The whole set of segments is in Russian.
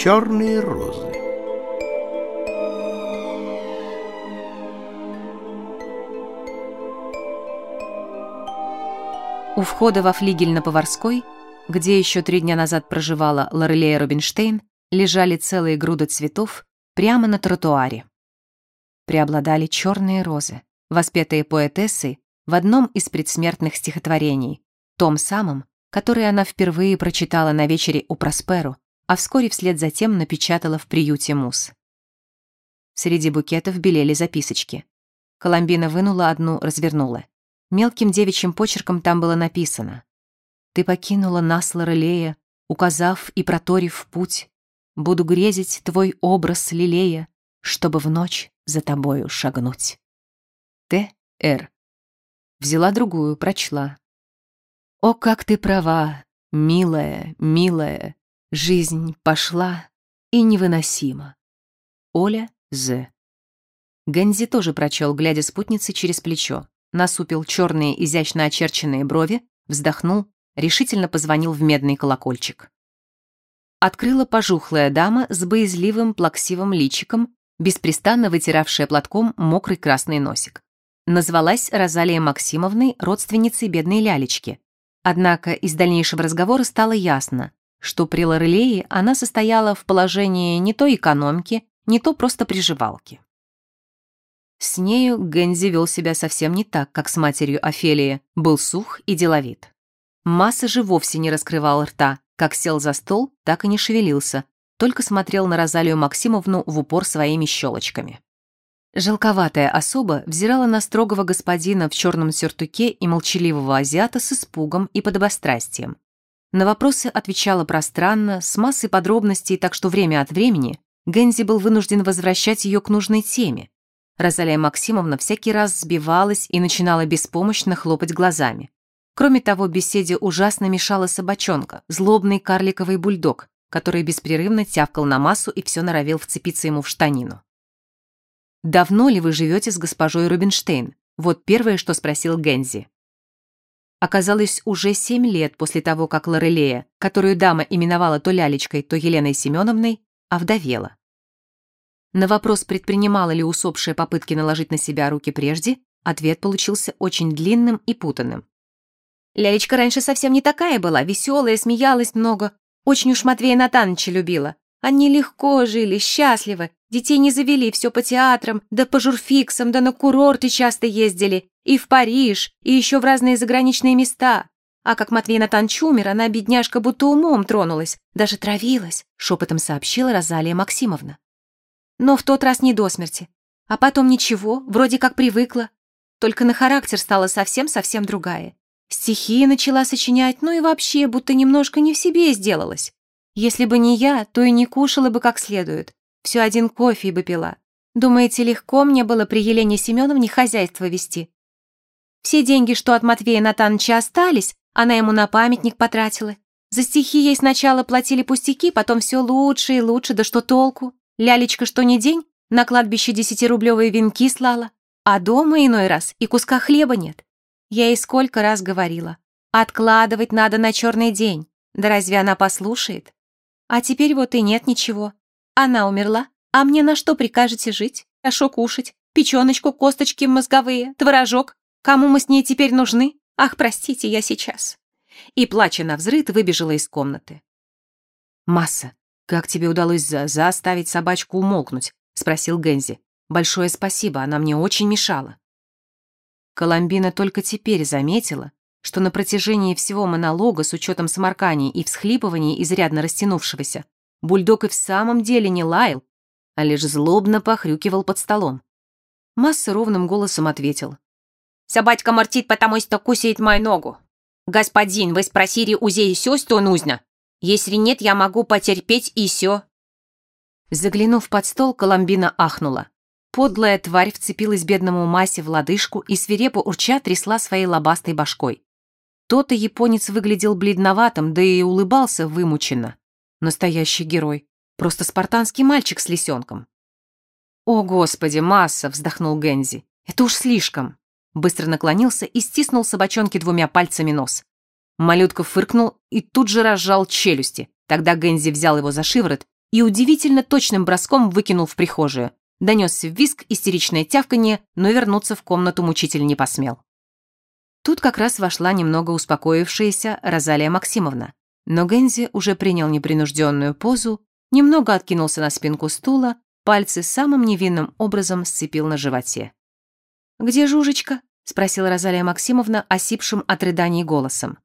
черные розы. У входа во флигель на Поварской, где еще три дня назад проживала Лорелея Рубинштейн, лежали целые груды цветов прямо на тротуаре. Преобладали черные розы, воспетые поэтессой в одном из предсмертных стихотворений, том самом, который она впервые прочитала на вечере у Просперу, а вскоре вслед за тем напечатала в приюте Мус. Среди букетов белели записочки. Коломбина вынула одну, развернула. Мелким девичьим почерком там было написано «Ты покинула нас, Лорелея, указав и проторив путь. Буду грезить твой образ лилея, чтобы в ночь за тобою шагнуть». Т. Р. Взяла другую, прочла. «О, как ты права, милая, милая, жизнь пошла и невыносима». Оля З. Гензи тоже прочел, глядя спутницы через плечо насупил черные изящно очерченные брови, вздохнул, решительно позвонил в медный колокольчик. Открыла пожухлая дама с боязливым плаксивым личиком, беспрестанно вытиравшая платком мокрый красный носик. Назвалась Розалия Максимовной, родственницей бедной лялечки. Однако из дальнейшего разговора стало ясно, что при Лорелее она состояла в положении не то экономки, не то просто приживалки. С нею Гензи вел себя совсем не так, как с матерью Офелии, был сух и деловит. Масса же вовсе не раскрывал рта, как сел за стол, так и не шевелился, только смотрел на Розалию Максимовну в упор своими щелочками. Желковатая особа взирала на строгого господина в черном сюртуке и молчаливого азиата с испугом и подобострастием. На вопросы отвечала пространно, с массой подробностей, так что время от времени Гензи был вынужден возвращать ее к нужной теме, Розалия Максимовна всякий раз сбивалась и начинала беспомощно хлопать глазами. Кроме того, беседе ужасно мешала собачонка, злобный карликовый бульдог, который беспрерывно тявкал на массу и все норовил вцепиться ему в штанину. «Давно ли вы живете с госпожой Рубинштейн?» Вот первое, что спросил Гензи. Оказалось, уже семь лет после того, как Лорелея, которую дама именовала то Лялечкой, то Еленой Семеновной, овдовела. На вопрос, предпринимала ли усопшая попытки наложить на себя руки прежде, ответ получился очень длинным и путанным. «Лялечка раньше совсем не такая была, веселая, смеялась много. Очень уж Матвея Натановича любила. Они легко жили, счастливы, детей не завели, все по театрам, да по журфиксам, да на курорты часто ездили, и в Париж, и еще в разные заграничные места. А как Матвей Натанович умер, она, бедняжка, будто умом тронулась, даже травилась», шепотом сообщила Розалия Максимовна. Но в тот раз не до смерти. А потом ничего, вроде как привыкла. Только на характер стала совсем-совсем другая. Стихи начала сочинять, ну и вообще, будто немножко не в себе сделалась. Если бы не я, то и не кушала бы как следует. Все один кофе бы пила. Думаете, легко мне было при Елене Семеновне хозяйство вести? Все деньги, что от Матвея Натановича остались, она ему на памятник потратила. За стихи ей сначала платили пустяки, потом все лучше и лучше, да что толку? Лялечка что ни день на кладбище десятирублевые венки слала, а дома иной раз и куска хлеба нет. Я ей сколько раз говорила. Откладывать надо на черный день. Да разве она послушает? А теперь вот и нет ничего. Она умерла, а мне на что прикажете жить? Хорошо кушать, печеночку, косточки мозговые, творожок. Кому мы с ней теперь нужны? Ах, простите, я сейчас. И, плача на взрыд, выбежала из комнаты. Масса, «Как тебе удалось за заставить собачку умолкнуть?» — спросил Гензи. «Большое спасибо, она мне очень мешала». Коломбина только теперь заметила, что на протяжении всего монолога с учетом сморканий и всхлипываний изрядно растянувшегося, бульдог и в самом деле не лаял, а лишь злобно похрюкивал под столом. Масса ровным голосом ответил. «Собачка мортит, потому что кусает мою ногу. Господин, вы спросили у зей сёсту нужно?» Если нет, я могу потерпеть и сё». Заглянув под стол, Коломбина ахнула. Подлая тварь вцепилась бедному Масе в лодыжку и свирепо урча трясла своей лобастой башкой. Тот и японец выглядел бледноватым, да и улыбался вымученно. Настоящий герой. Просто спартанский мальчик с лисенком. «О, Господи, масса!» — вздохнул Гензи. «Это уж слишком!» Быстро наклонился и стиснул собачонке двумя пальцами нос. Малютка фыркнул и тут же разжал челюсти. Тогда Гензи взял его за шиворот и удивительно точным броском выкинул в прихожую. Донесся визг, истеричное тявканье, но вернуться в комнату мучитель не посмел. Тут как раз вошла немного успокоившаяся Розалия Максимовна, но Гензи уже принял непринужденную позу, немного откинулся на спинку стула, пальцы самым невинным образом сцепил на животе. «Где Жужечка?» — спросила Розалия Максимовна осипшим от рыданий голосом.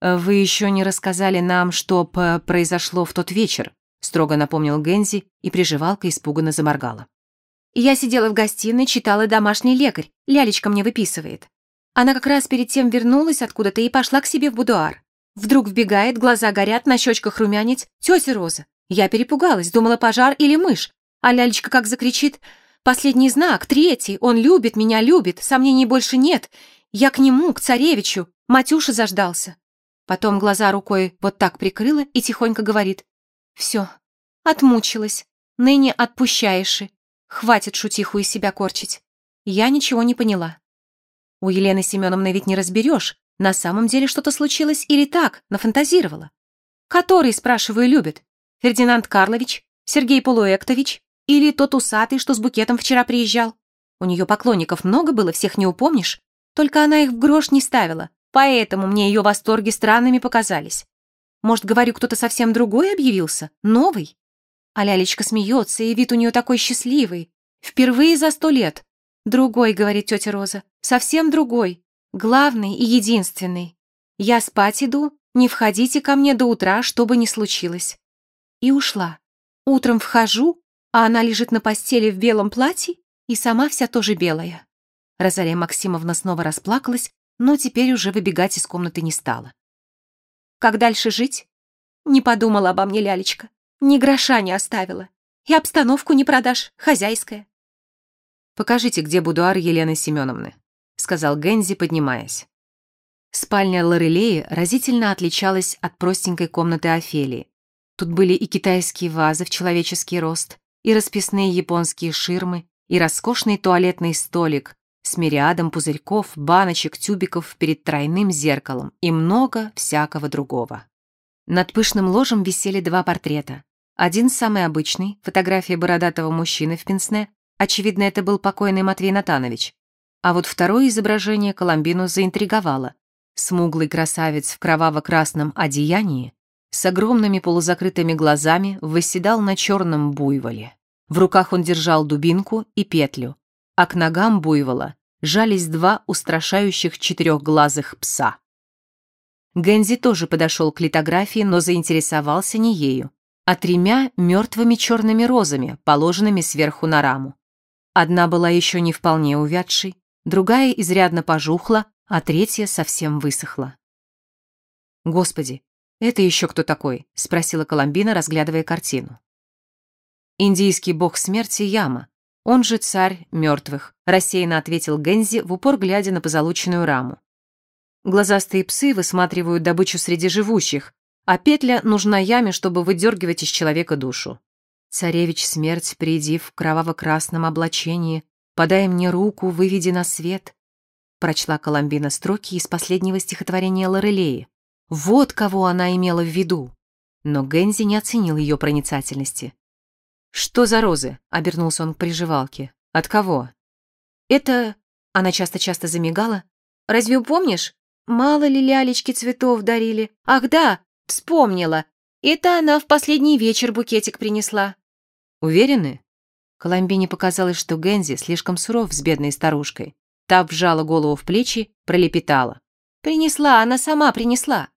«Вы еще не рассказали нам, что произошло в тот вечер», — строго напомнил Гензи, и приживалка испуганно заморгала. «Я сидела в гостиной, читала «Домашний лекарь», лялечка мне выписывает. Она как раз перед тем вернулась откуда-то и пошла к себе в будуар. Вдруг вбегает, глаза горят, на щечках румянец. «Тетя Роза!» Я перепугалась, думала, пожар или мышь. А лялечка как закричит «Последний знак, третий, он любит, меня любит, сомнений больше нет. Я к нему, к царевичу, Матюша заждался». Потом глаза рукой вот так прикрыла и тихонько говорит «Все, отмучилась, ныне отпущаешь. Хватит шутиху из себя корчить». Я ничего не поняла. У Елены Семеновны ведь не разберешь, на самом деле что-то случилось или так, нафантазировала. Который, спрашиваю, любит? Фердинанд Карлович? Сергей Полуэктович? Или тот усатый, что с букетом вчера приезжал? У нее поклонников много было, всех не упомнишь. Только она их в грош не ставила, поэтому мне ее восторги странными показались. Может, говорю, кто-то совсем другой объявился? Новый? А лялечка смеется, и вид у нее такой счастливый. Впервые за сто лет. Другой, говорит тетя Роза, совсем другой, главный и единственный. Я спать иду, не входите ко мне до утра, что бы ни случилось. И ушла. Утром вхожу, а она лежит на постели в белом платье и сама вся тоже белая. Розалия Максимовна снова расплакалась, но теперь уже выбегать из комнаты не стала. Как дальше жить? Не подумала обо мне лялечка. Ни гроша не оставила. И обстановку не продашь, хозяйская. «Покажите, где будуар Елены Семеновны», — сказал Гензи, поднимаясь. Спальня Лорелеи разительно отличалась от простенькой комнаты Офелии. Тут были и китайские вазы в человеческий рост, и расписные японские ширмы, и роскошный туалетный столик с мириадом пузырьков, баночек, тюбиков перед тройным зеркалом и много всякого другого. Над пышным ложем висели два портрета. Один самый обычный, фотография бородатого мужчины в пенсне, Очевидно, это был покойный Матвей Натанович. А вот второе изображение Коломбину заинтриговало. Смуглый красавец в кроваво-красном одеянии с огромными полузакрытыми глазами восседал на черном буйволе. В руках он держал дубинку и петлю, а к ногам буйвола жались два устрашающих четырехглазых пса. Гензи тоже подошел к литографии, но заинтересовался не ею, а тремя мертвыми черными розами, положенными сверху на раму. Одна была еще не вполне увядшей, другая изрядно пожухла, а третья совсем высохла. «Господи, это еще кто такой?» — спросила Коломбина, разглядывая картину. «Индийский бог смерти Яма, он же царь мертвых», — рассеянно ответил Гензи, в упор глядя на позолоченную раму. Глазастые псы высматривают добычу среди живущих, а петля нужна яме, чтобы выдергивать из человека душу. Царевич смерть, приди в кроваво-красном облачении, подай мне руку, выведи на свет. Прочла Коломбина строки из последнего стихотворения Лорелеи. Вот кого она имела в виду. Но Гензи не оценил ее проницательности. «Что за розы?» — обернулся он к приживалке. «От кого?» «Это...» — она часто-часто замигала. «Разве помнишь? Мало ли лялечки цветов дарили? Ах да, вспомнила. Это она в последний вечер букетик принесла. Уверены? Коломбине показалось, что Гензи слишком суров с бедной старушкой. Та вжала голову в плечи, пролепетала. «Принесла, она сама принесла».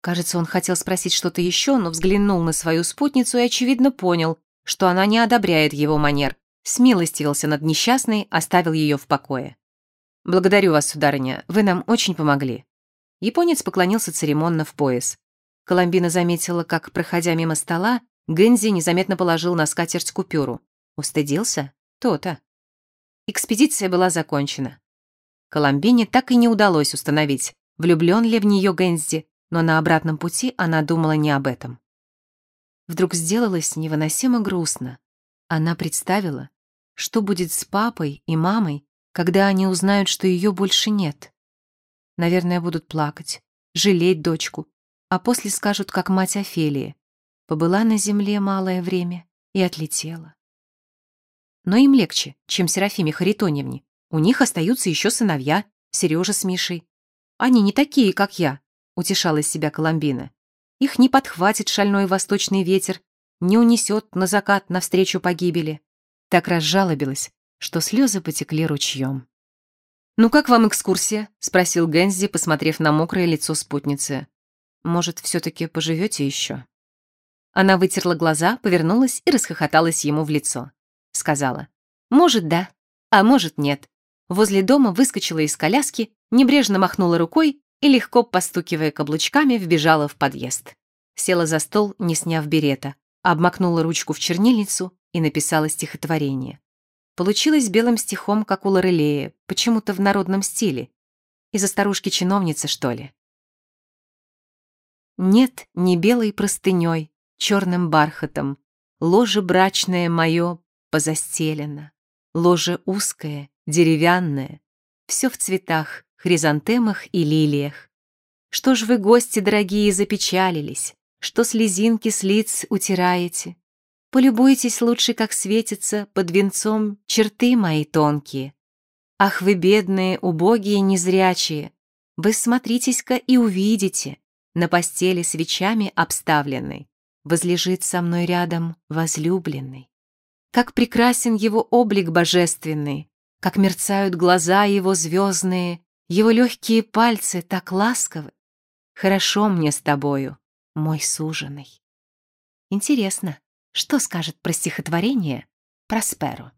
Кажется, он хотел спросить что-то еще, но взглянул на свою спутницу и, очевидно, понял, что она не одобряет его манер. Смилостивился над несчастной, оставил ее в покое. «Благодарю вас, сударыня, вы нам очень помогли». Японец поклонился церемонно в пояс. Коломбина заметила, как, проходя мимо стола, Гэнзи незаметно положил на скатерть купюру. Устыдился? То-то. Экспедиция была закончена. Коломбине так и не удалось установить, влюблен ли в нее Гэнзи, но на обратном пути она думала не об этом. Вдруг сделалось невыносимо грустно. Она представила, что будет с папой и мамой, когда они узнают, что ее больше нет. Наверное, будут плакать, жалеть дочку, а после скажут, как мать Офелии. Побыла на земле малое время и отлетела. Но им легче, чем Серафиме Харитоневне. У них остаются еще сыновья, Сережа с Мишей. Они не такие, как я, утешала себя Коломбина. Их не подхватит шальной восточный ветер, не унесет на закат навстречу погибели. Так разжалобилась, что слезы потекли ручьем. «Ну как вам экскурсия?» — спросил Гензи, посмотрев на мокрое лицо спутницы. «Может, все-таки поживете еще?» Она вытерла глаза, повернулась и расхохоталась ему в лицо. Сказала, «Может, да, а может, нет». Возле дома выскочила из коляски, небрежно махнула рукой и, легко постукивая каблучками, вбежала в подъезд. Села за стол, не сняв берета, обмакнула ручку в чернильницу и написала стихотворение. Получилось белым стихом, как у Лорелея, почему-то в народном стиле. Из-за старушки-чиновницы, что ли? Нет, не белой простыней, черным бархатом, Ложе брачное мое позастелено, Ложе узкое, деревянное, Все в цветах, хризантемах и лилиях. Что ж вы, гости дорогие, запечалились, Что слезинки с лиц утираете? Полюбуйтесь лучше, как светятся Под венцом черты мои тонкие. Ах, вы бедные, убогие, незрячие, Вы смотритесь-ка и увидите, На постели свечами обставленной возлежит со мной рядом возлюбленный. Как прекрасен его облик божественный, как мерцают глаза его звездные, его легкие пальцы так ласковы. Хорошо мне с тобою, мой суженый. Интересно, что скажет про стихотворение Просперо?